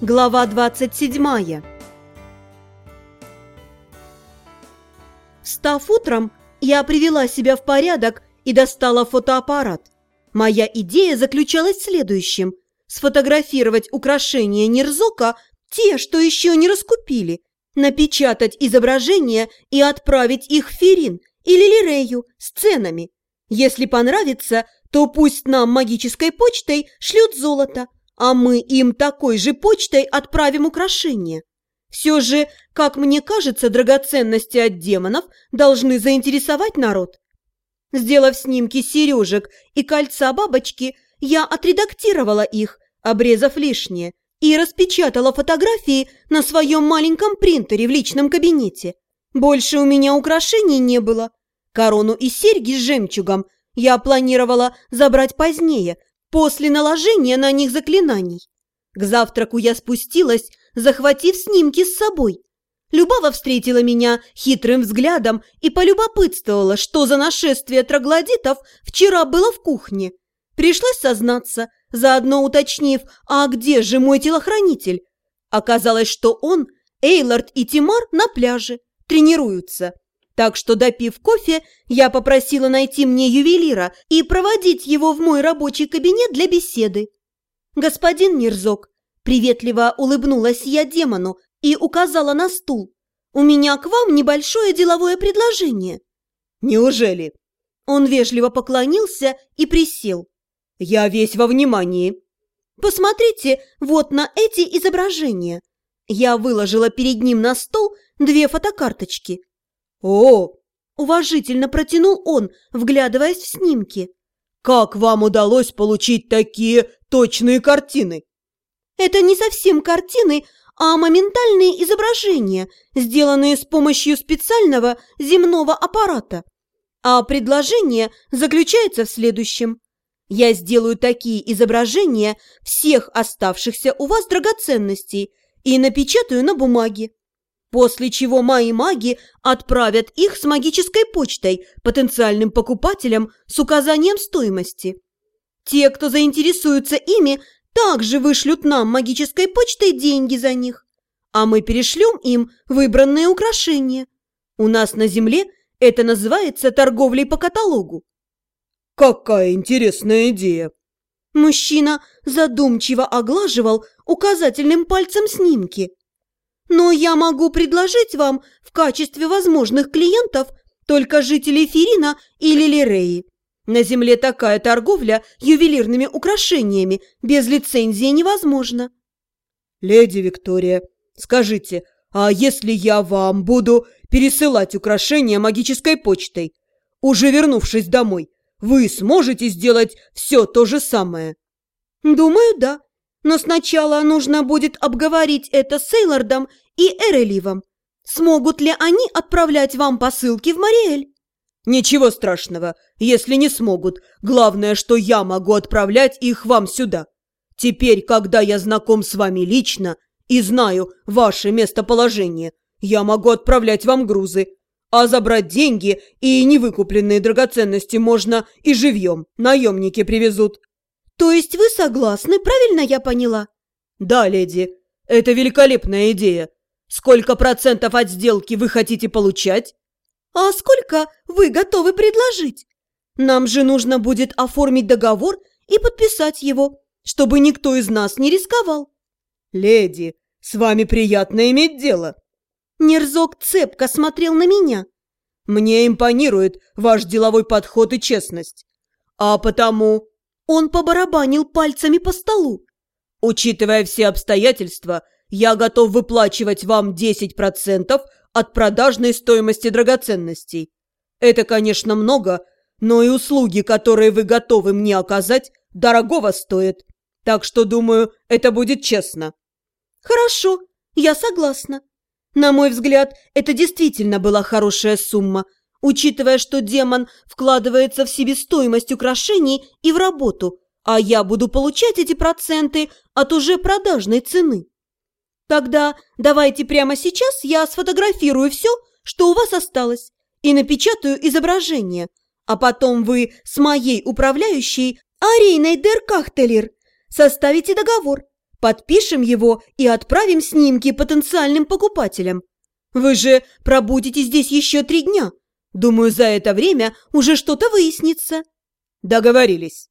Глава 27 Встав утром, я привела себя в порядок и достала фотоаппарат. Моя идея заключалась в следующем – сфотографировать украшения Нерзока, те, что еще не раскупили, напечатать изображения и отправить их Ферин или Лирею с ценами. Если понравится, то пусть нам магической почтой шлют золото – а мы им такой же почтой отправим украшения. Все же, как мне кажется, драгоценности от демонов должны заинтересовать народ. Сделав снимки сережек и кольца бабочки, я отредактировала их, обрезав лишнее, и распечатала фотографии на своем маленьком принтере в личном кабинете. Больше у меня украшений не было. Корону и серьги с жемчугом я планировала забрать позднее – после наложения на них заклинаний. К завтраку я спустилась, захватив снимки с собой. Любава встретила меня хитрым взглядом и полюбопытствовала, что за нашествие троглодитов вчера было в кухне. Пришлось сознаться, заодно уточнив, а где же мой телохранитель? Оказалось, что он, Эйлард и Тимар на пляже, тренируются. Так что, допив кофе, я попросила найти мне ювелира и проводить его в мой рабочий кабинет для беседы. «Господин Нерзок», – приветливо улыбнулась я демону и указала на стул. «У меня к вам небольшое деловое предложение». «Неужели?» Он вежливо поклонился и присел. «Я весь во внимании». «Посмотрите вот на эти изображения». Я выложила перед ним на стол две фотокарточки – «О!» – уважительно протянул он, вглядываясь в снимки. «Как вам удалось получить такие точные картины?» «Это не совсем картины, а моментальные изображения, сделанные с помощью специального земного аппарата. А предложение заключается в следующем. Я сделаю такие изображения всех оставшихся у вас драгоценностей и напечатаю на бумаге. После чего мои маги отправят их с магической почтой потенциальным покупателям с указанием стоимости. Те, кто заинтересуются ими, также вышлют нам магической почтой деньги за них, а мы перешлем им выбранные украшения. У нас на земле это называется торговлей по каталогу. Какая интересная идея! Мужчина задумчиво оглаживал указательным пальцем снимки – но я могу предложить вам в качестве возможных клиентов только жителей Ферина или Лиреи. На земле такая торговля ювелирными украшениями без лицензии невозможна. Леди Виктория, скажите, а если я вам буду пересылать украшения магической почтой, уже вернувшись домой, вы сможете сделать все то же самое? Думаю, да. Но сначала нужно будет обговорить это с Эйлордом и Эреливом. Смогут ли они отправлять вам посылки в Мариэль? Ничего страшного, если не смогут. Главное, что я могу отправлять их вам сюда. Теперь, когда я знаком с вами лично и знаю ваше местоположение, я могу отправлять вам грузы. А забрать деньги и невыкупленные драгоценности можно и живьем. Наемники привезут. «То есть вы согласны, правильно я поняла?» «Да, леди, это великолепная идея. Сколько процентов от сделки вы хотите получать?» «А сколько вы готовы предложить? Нам же нужно будет оформить договор и подписать его, чтобы никто из нас не рисковал». «Леди, с вами приятно иметь дело». Нерзок цепко смотрел на меня. «Мне импонирует ваш деловой подход и честность. А потому он побарабанил пальцами по столу. «Учитывая все обстоятельства, я готов выплачивать вам 10% от продажной стоимости драгоценностей. Это, конечно, много, но и услуги, которые вы готовы мне оказать, дорогого стоят. Так что, думаю, это будет честно». «Хорошо, я согласна. На мой взгляд, это действительно была хорошая сумма – учитывая, что демон вкладывается в себестоимость украшений и в работу, а я буду получать эти проценты от уже продажной цены. Тогда давайте прямо сейчас я сфотографирую все, что у вас осталось, и напечатаю изображение, а потом вы с моей управляющей Арейной Деркахтелер составите договор, Подпишем его и отправим снимки потенциальным покупателям. Вы же пробудете здесь еще три дня. Думаю, за это время уже что-то выяснится». «Договорились».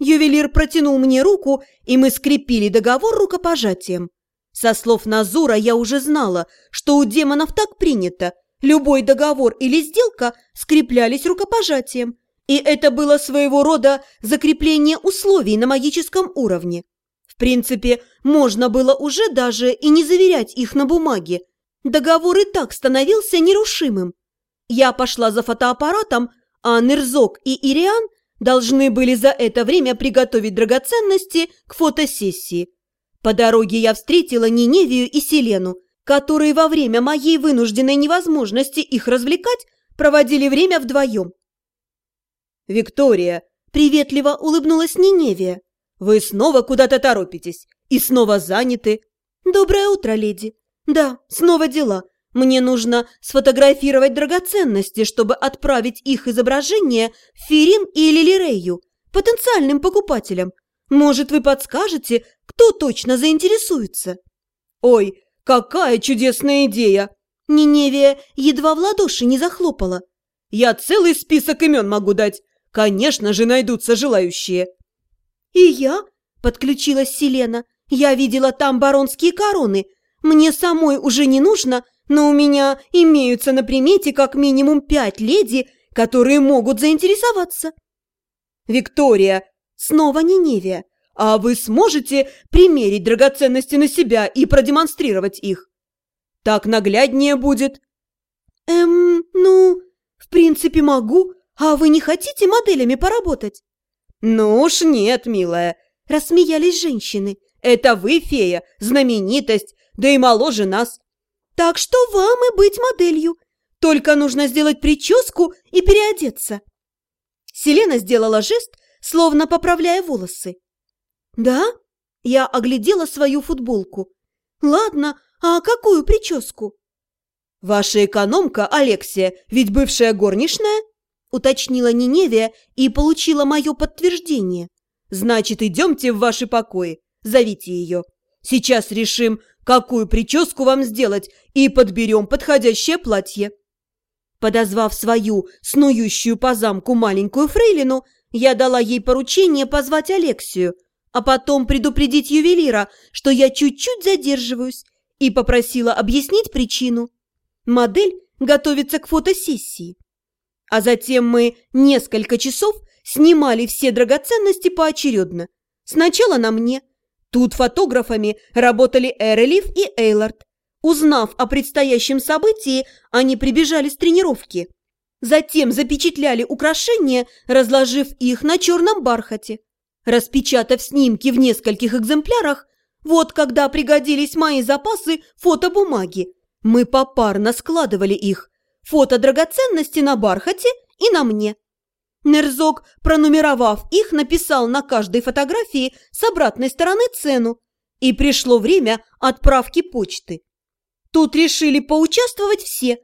Ювелир протянул мне руку, и мы скрепили договор рукопожатием. Со слов Назура я уже знала, что у демонов так принято. Любой договор или сделка скреплялись рукопожатием, и это было своего рода закрепление условий на магическом уровне. В принципе, можно было уже даже и не заверять их на бумаге. Договор и так становился нерушимым. Я пошла за фотоаппаратом, а Нерзок и Ириан должны были за это время приготовить драгоценности к фотосессии. По дороге я встретила Ниневию и Селену, которые во время моей вынужденной невозможности их развлекать проводили время вдвоем. «Виктория!» – приветливо улыбнулась Ниневия. «Вы снова куда-то торопитесь и снова заняты». «Доброе утро, леди. Да, снова дела. Мне нужно сфотографировать драгоценности, чтобы отправить их изображение Ферин или Лилирею, потенциальным покупателям. Может, вы подскажете, кто точно заинтересуется?» «Ой, какая чудесная идея!» Ниневия едва в ладоши не захлопала. «Я целый список имен могу дать. Конечно же, найдутся желающие». «И я?» – подключилась Селена. «Я видела там баронские короны. Мне самой уже не нужно, но у меня имеются на примете как минимум пять леди, которые могут заинтересоваться». «Виктория!» Снова Ниневия. «А вы сможете примерить драгоценности на себя и продемонстрировать их? Так нагляднее будет». «Эм, ну, в принципе могу. А вы не хотите моделями поработать?» «Ну уж нет, милая», – рассмеялись женщины. «Это вы, фея, знаменитость, да и моложе нас. Так что вам и быть моделью. Только нужно сделать прическу и переодеться». Селена сделала жест, словно поправляя волосы. «Да?» – я оглядела свою футболку. «Ладно, а какую прическу?» «Ваша экономка, Алексия, ведь бывшая горничная?» – уточнила Ниневия и получила мое подтверждение. «Значит, идемте в ваши покои, зовите ее. Сейчас решим, какую прическу вам сделать, и подберем подходящее платье». Подозвав свою снующую по замку маленькую фрейлину, я дала ей поручение позвать Алексию, а потом предупредить ювелира, что я чуть-чуть задерживаюсь, и попросила объяснить причину. Модель готовится к фотосессии. А затем мы несколько часов снимали все драгоценности поочередно. Сначала на мне. Тут фотографами работали Эрелив и Эйлард. Узнав о предстоящем событии, они прибежали с тренировки. Затем запечатляли украшения, разложив их на черном бархате. Распечатав снимки в нескольких экземплярах, вот когда пригодились мои запасы фотобумаги, мы попарно складывали их, фото драгоценности на бархате и на мне. Нерзок, пронумеровав их, написал на каждой фотографии с обратной стороны цену, и пришло время отправки почты. Тут решили поучаствовать все.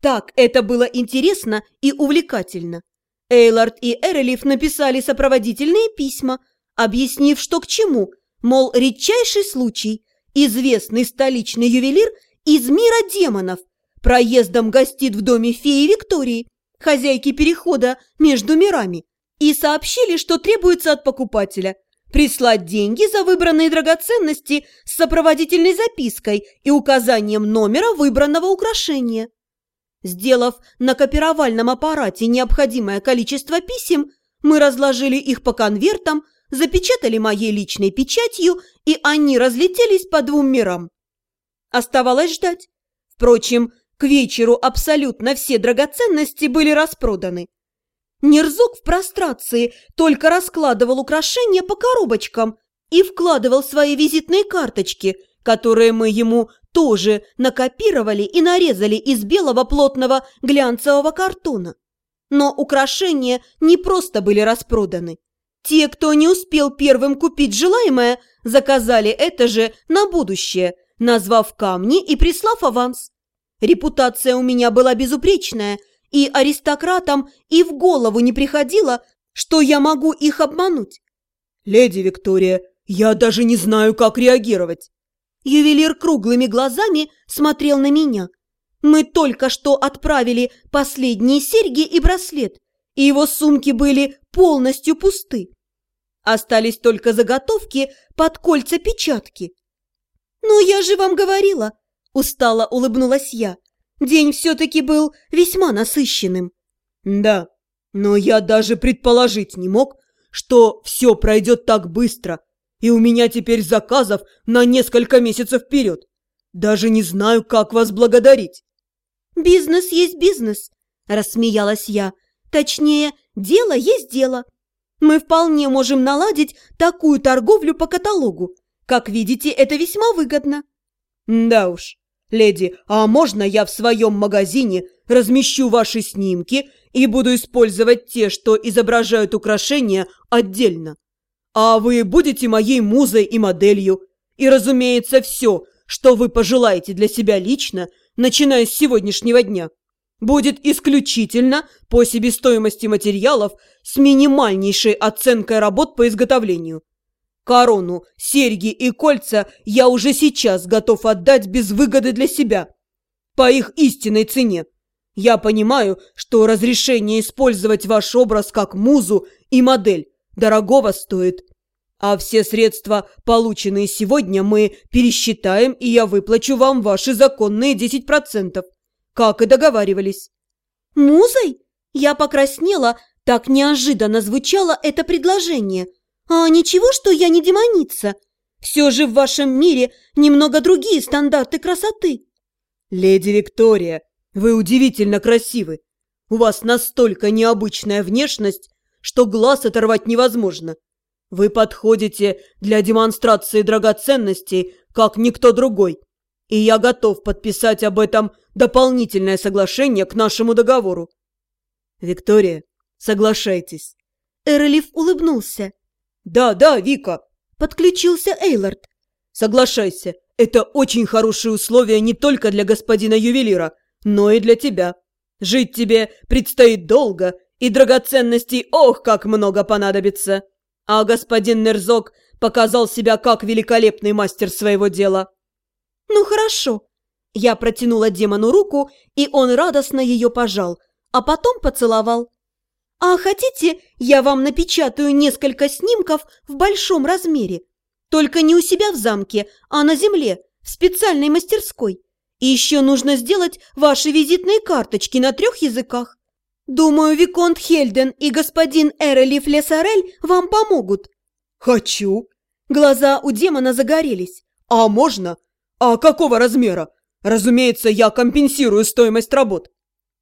Так это было интересно и увлекательно. Эйлард и Эрелиф написали сопроводительные письма, объяснив, что к чему, мол, редчайший случай, известный столичный ювелир из мира демонов проездом гостит в доме феи Виктории, хозяйки перехода между мирами, и сообщили, что требуется от покупателя прислать деньги за выбранные драгоценности с сопроводительной запиской и указанием номера выбранного украшения. Сделав на копировальном аппарате необходимое количество писем, мы разложили их по конвертам, запечатали моей личной печатью, и они разлетелись по двум мирам. Оставалось ждать. Впрочем, к вечеру абсолютно все драгоценности были распроданы. Нерзок в прострации только раскладывал украшения по коробочкам и вкладывал свои визитные карточки, которые мы ему тоже накопировали и нарезали из белого плотного глянцевого картона. Но украшения не просто были распроданы. Те, кто не успел первым купить желаемое, заказали это же на будущее, назвав камни и прислав аванс. Репутация у меня была безупречная, и аристократам и в голову не приходило, что я могу их обмануть. «Леди Виктория, Я даже не знаю, как реагировать. Ювелир круглыми глазами смотрел на меня. Мы только что отправили последние серьги и браслет, и его сумки были полностью пусты. Остались только заготовки под кольца-печатки. «Ну, я же вам говорила!» – устало улыбнулась я. День все-таки был весьма насыщенным. «Да, но я даже предположить не мог, что все пройдет так быстро, и у меня теперь заказов на несколько месяцев вперед. Даже не знаю, как вас благодарить». «Бизнес есть бизнес», – рассмеялась я. «Точнее, дело есть дело. Мы вполне можем наладить такую торговлю по каталогу. Как видите, это весьма выгодно». «Да уж, леди, а можно я в своем магазине размещу ваши снимки и буду использовать те, что изображают украшения, отдельно? А вы будете моей музой и моделью. И, разумеется, все, что вы пожелаете для себя лично, начиная с сегодняшнего дня» будет исключительно по себестоимости материалов с минимальнейшей оценкой работ по изготовлению. Корону, серьги и кольца я уже сейчас готов отдать без выгоды для себя, по их истинной цене. Я понимаю, что разрешение использовать ваш образ как музу и модель дорогого стоит. А все средства, полученные сегодня, мы пересчитаем, и я выплачу вам ваши законные 10% как и договаривались. «Музой?» Я покраснела, так неожиданно звучало это предложение. «А ничего, что я не демоница? Все же в вашем мире немного другие стандарты красоты». «Леди Виктория, вы удивительно красивы. У вас настолько необычная внешность, что глаз оторвать невозможно. Вы подходите для демонстрации драгоценностей, как никто другой и я готов подписать об этом дополнительное соглашение к нашему договору. Виктория, соглашайтесь. Эрлиф улыбнулся. Да, да, Вика. Подключился Эйлард. Соглашайся, это очень хорошие условия не только для господина ювелира, но и для тебя. Жить тебе предстоит долго, и драгоценностей ох, как много понадобится. А господин Нерзок показал себя как великолепный мастер своего дела. «Ну хорошо». Я протянула демону руку, и он радостно ее пожал, а потом поцеловал. «А хотите, я вам напечатаю несколько снимков в большом размере? Только не у себя в замке, а на земле, в специальной мастерской. И еще нужно сделать ваши визитные карточки на трех языках. Думаю, Виконт Хельден и господин Эрелиф Лесарель вам помогут». «Хочу». Глаза у демона загорелись. «А можно? «А какого размера? Разумеется, я компенсирую стоимость работ».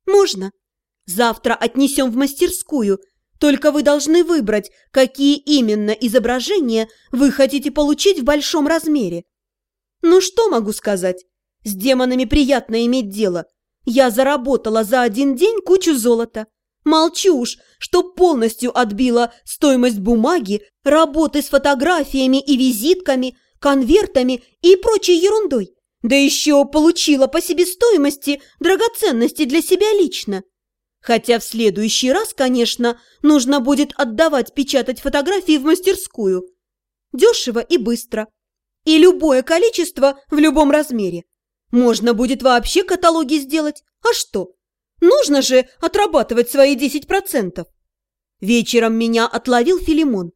«Можно. Завтра отнесем в мастерскую. Только вы должны выбрать, какие именно изображения вы хотите получить в большом размере». «Ну что могу сказать? С демонами приятно иметь дело. Я заработала за один день кучу золота. Молчу уж, что полностью отбила стоимость бумаги, работы с фотографиями и визитками – конвертами и прочей ерундой. Да еще получила по себестоимости драгоценности для себя лично. Хотя в следующий раз, конечно, нужно будет отдавать печатать фотографии в мастерскую. Дешево и быстро. И любое количество в любом размере. Можно будет вообще каталоги сделать. А что? Нужно же отрабатывать свои 10%. Вечером меня отловил Филимон.